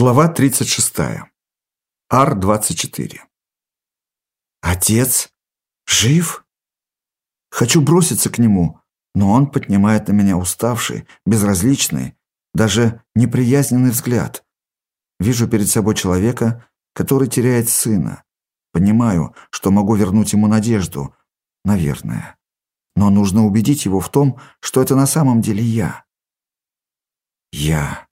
Глава 36. Ар-24. Отец? Жив? Хочу броситься к нему, но он поднимает на меня уставший, безразличный, даже неприязненный взгляд. Вижу перед собой человека, который теряет сына. Понимаю, что могу вернуть ему надежду. Наверное. Но нужно убедить его в том, что это на самом деле я. Я.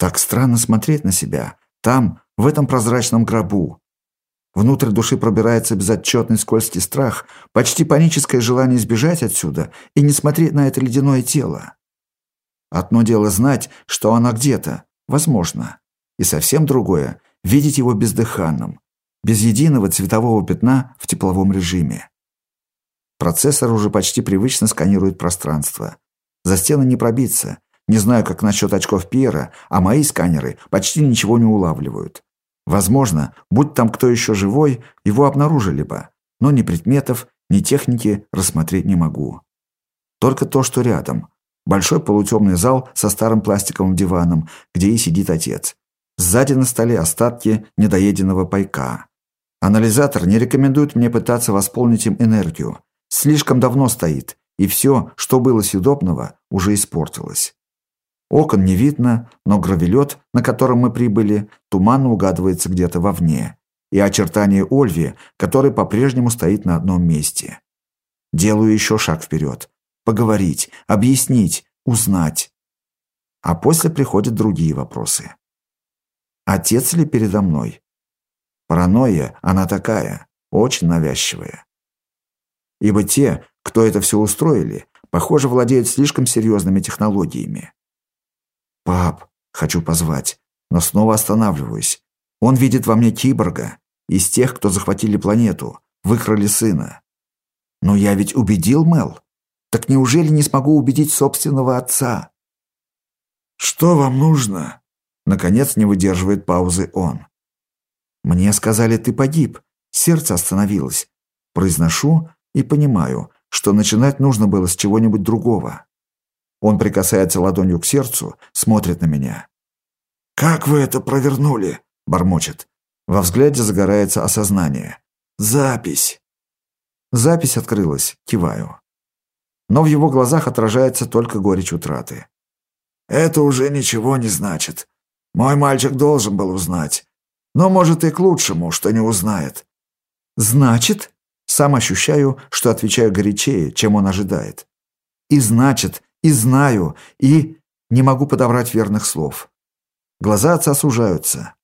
Так странно смотреть на себя. Там, в этом прозрачном гробу. Внутрь души пробирается безотчетный скользкий страх, почти паническое желание сбежать отсюда и не смотреть на это ледяное тело. Одно дело знать, что она где-то, возможно, и совсем другое – видеть его бездыханным, без единого цветового пятна в тепловом режиме. Процессор уже почти привычно сканирует пространство. За стены не пробиться, не знаю, как насчет очков Пьера, а мои сканеры почти ничего не улавливают. Возможно, будь там кто еще живой, его обнаружили бы, но ни предметов, ни техники рассмотреть не могу. Только то, что рядом. Большой полутемный зал со старым пластиковым диваном, где и сидит отец. Сзади на столе остатки недоеденного пайка. Анализатор не рекомендует мне пытаться восполнить им энергию. Слишком давно стоит, и все, что было съедобного, уже испортилось. Окон не видно, но гравелет, на котором мы прибыли, туманно угадывается где-то вовне, и очертания Ольви, который по-прежнему стоит на одном месте. Делаю еще шаг вперед. Поговорить, объяснить, узнать. А после приходят другие вопросы. Отец ли передо мной? Паранойя, она такая, очень навязчивая. Ибо те, кто это все устроили, похоже, владеют слишком серьезными технологиями. «Пап!» – хочу позвать, но снова останавливаюсь. Он видит во мне киборга, из тех, кто захватили планету, выкрали сына. Но я ведь убедил Мел. Так неужели не смогу убедить собственного отца? «Что вам нужно?» Наконец не выдерживает паузы он. «Мне сказали, ты погиб. Сердце остановилось. Произношу и понимаю, что начинать нужно было с чего-нибудь другого. Он прикасается ладонью к сердцу, смотрит на меня. «Как вы это провернули?» – бормочет. Во взгляде загорается осознание. «Запись!» Запись открылась, киваю. Но в его глазах отражается только горечь утраты. «Это уже ничего не значит. Мой мальчик должен был узнать. Но, может, и к лучшему, что не узнает». «Значит?» Сам ощущаю, что отвечаю горячее, чем он ожидает. «И значит, и знаю, и не могу подобрать верных слов. Глаза отца сужаются.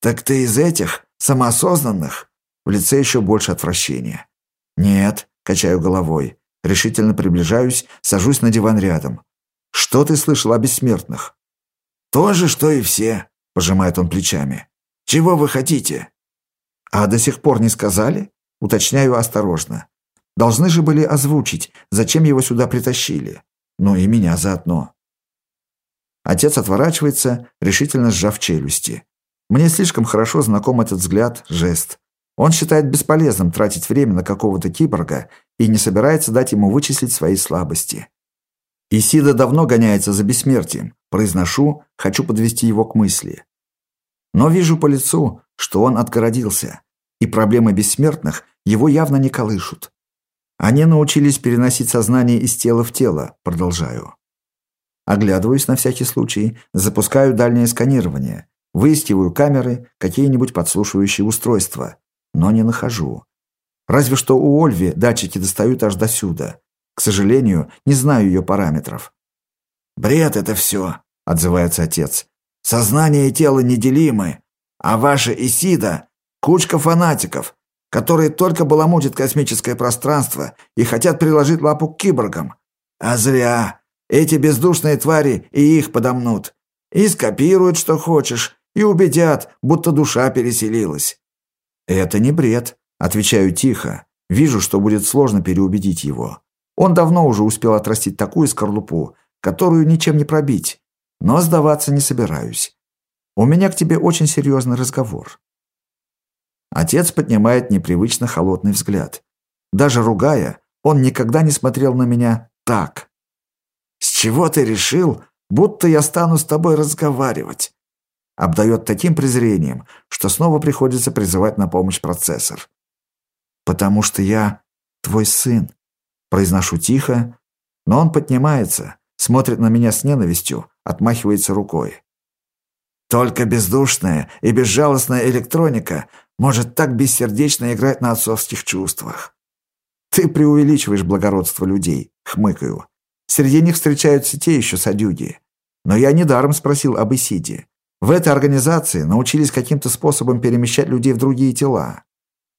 «Так ты из этих, самоосознанных?» В лице еще больше отвращения. «Нет», — качаю головой. Решительно приближаюсь, сажусь на диван рядом. «Что ты слышал о бессмертных?» «То же, что и все», — пожимает он плечами. «Чего вы хотите?» «А до сих пор не сказали?» Уточняю осторожно. Должны же были озвучить, зачем его сюда притащили но и меня заодно. Отец отворачивается, решительно сжав челюсти. Мне слишком хорошо знаком этот взгляд, жест. Он считает бесполезным тратить время на какого-то киборга и не собирается дать ему вычислить свои слабости. Исида давно гоняется за бессмертием. Произношу, хочу подвести его к мысли. Но вижу по лицу, что он отгородился, и проблемы бессмертных его явно не колышут. Они научились переносить сознание из тела в тело, продолжаю. Оглядываюсь на всякий случай, запускаю дальнее сканирование, выискиваю камеры, какие-нибудь подслушивающие устройства, но не нахожу. Разве что у Ольви датчики достают аж до сюда. К сожалению, не знаю ее параметров. «Бред это все», — отзывается отец. «Сознание и тело неделимы, а ваша Исида — кучка фанатиков, которые только баламутят космическое пространство и хотят приложить лапу к киборгам. А зря. Эти бездушные твари и их подомнут. И скопируют, что хочешь, и убедят, будто душа переселилась. Это не бред, отвечаю тихо. Вижу, что будет сложно переубедить его. Он давно уже успел отрастить такую скорлупу, которую ничем не пробить. Но сдаваться не собираюсь. У меня к тебе очень серьезный разговор. Отец поднимает непривычно холодный взгляд. Даже ругая, он никогда не смотрел на меня так. «С чего ты решил, будто я стану с тобой разговаривать? обдает таким презрением, что снова приходится призывать на помощь процессор. «Потому что я твой сын», – произношу тихо, но он поднимается, смотрит на меня с ненавистью, отмахивается рукой. Только бездушная и безжалостная электроника может так бессердечно играть на отцовских чувствах. Ты преувеличиваешь благородство людей, хмыкаю. Среди них встречаются те еще садюги. Но я недаром спросил об Исиде. В этой организации научились каким-то способом перемещать людей в другие тела.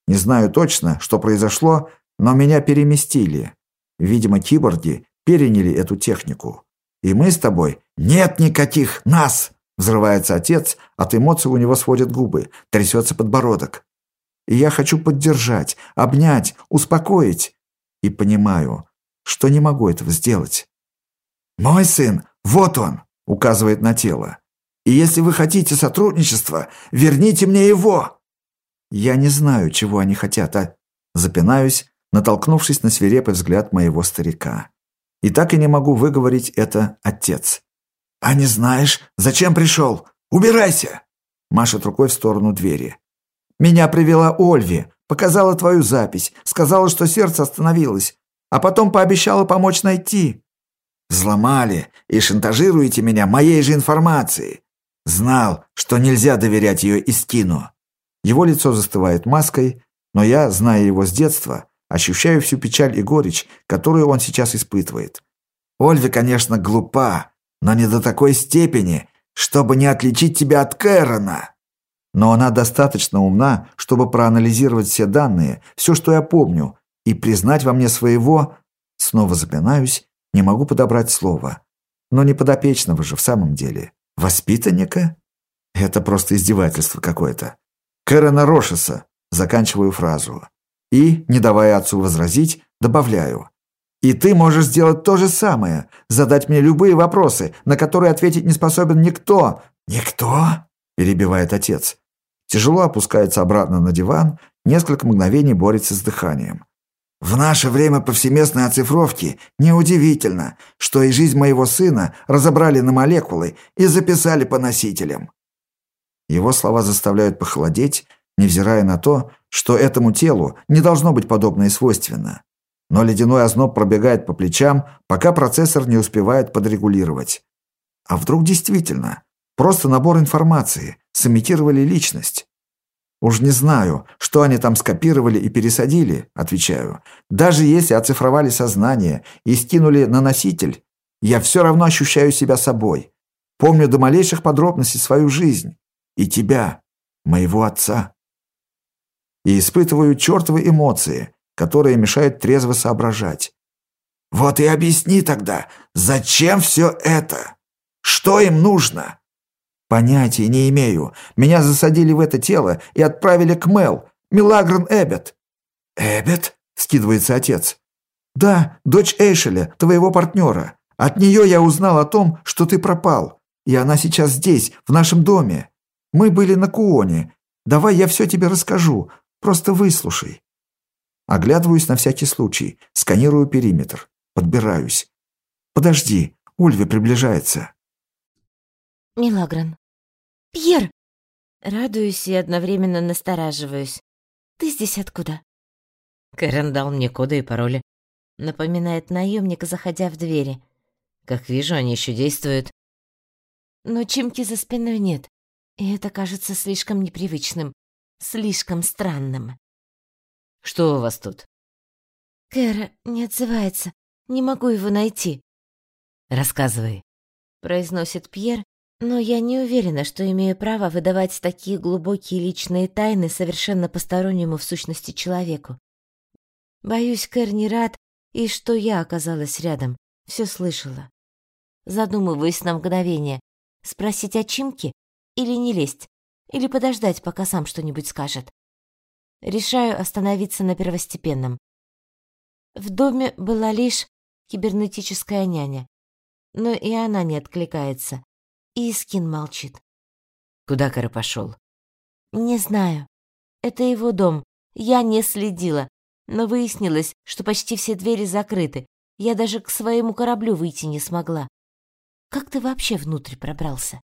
Не знаю точно, что произошло, но меня переместили. Видимо, киборги переняли эту технику. И мы с тобой... Нет никаких нас! Взрывается отец, от эмоций у него сводят губы, трясется подбородок. И я хочу поддержать, обнять, успокоить. И понимаю, что не могу этого сделать. «Мой сын, вот он!» — указывает на тело. «И если вы хотите сотрудничества, верните мне его!» Я не знаю, чего они хотят, а... Запинаюсь, натолкнувшись на свирепый взгляд моего старика. И так и не могу выговорить это «отец». «А не знаешь, зачем пришел? Убирайся!» Машет рукой в сторону двери. «Меня привела Ольви, показала твою запись, сказала, что сердце остановилось, а потом пообещала помочь найти». «Взломали и шантажируете меня моей же информацией. Знал, что нельзя доверять ее Истину». Его лицо застывает маской, но я, зная его с детства, ощущаю всю печаль и горечь, которую он сейчас испытывает. Ольви, конечно, глупа, но не до такой степени, чтобы не отличить тебя от Кэрона. Но она достаточно умна, чтобы проанализировать все данные, все, что я помню, и признать во мне своего... Снова запинаюсь, не могу подобрать слово. Но не подопечного же в самом деле. Воспитанника? Это просто издевательство какое-то. Кэрона Рошеса. Заканчиваю фразу. И, не давая отцу возразить, добавляю. И ты можешь сделать то же самое, задать мне любые вопросы, на которые ответить не способен никто». «Никто?» – перебивает отец. Тяжело опускается обратно на диван, несколько мгновений борется с дыханием. «В наше время повсеместной оцифровки неудивительно, что и жизнь моего сына разобрали на молекулы и записали по носителям». Его слова заставляют похолодеть, невзирая на то, что этому телу не должно быть подобное свойственно но ледяной озноб пробегает по плечам, пока процессор не успевает подрегулировать. А вдруг действительно? Просто набор информации, сымитировали личность. «Уж не знаю, что они там скопировали и пересадили», — отвечаю. «Даже если оцифровали сознание и скинули на носитель, я все равно ощущаю себя собой. Помню до малейших подробностей свою жизнь. И тебя, моего отца. И испытываю чертовы эмоции, которые мешают трезво соображать. «Вот и объясни тогда, зачем все это? Что им нужно?» «Понятия не имею. Меня засадили в это тело и отправили к Мел, Милагрон Эббет». «Эббет?» — скидывается отец. «Да, дочь Эйшеля, твоего партнера. От нее я узнал о том, что ты пропал. И она сейчас здесь, в нашем доме. Мы были на Куоне. Давай я все тебе расскажу. Просто выслушай». Оглядываюсь на всякий случай, сканирую периметр, подбираюсь. «Подожди, Ульви приближается». «Милагран». «Пьер!» Радуюсь и одновременно настораживаюсь. «Ты здесь откуда?» Кэрен дал мне коды и пароли. Напоминает наемник, заходя в двери. Как вижу, они еще действуют. Но Чимки за спиной нет. И это кажется слишком непривычным, слишком странным. Что у вас тут?» «Кэра не отзывается. Не могу его найти». «Рассказывай», — произносит Пьер, но я не уверена, что имею право выдавать такие глубокие личные тайны совершенно постороннему в сущности человеку. Боюсь, Кэр не рад, и что я оказалась рядом, все слышала. Задумываюсь на мгновение, спросить о Чимке или не лезть, или подождать, пока сам что-нибудь скажет. Решаю остановиться на первостепенном. В доме была лишь кибернетическая няня, но и она не откликается, и Скин молчит. Куда Кара пошел? Не знаю. Это его дом. Я не следила, но выяснилось, что почти все двери закрыты. Я даже к своему кораблю выйти не смогла. Как ты вообще внутрь пробрался?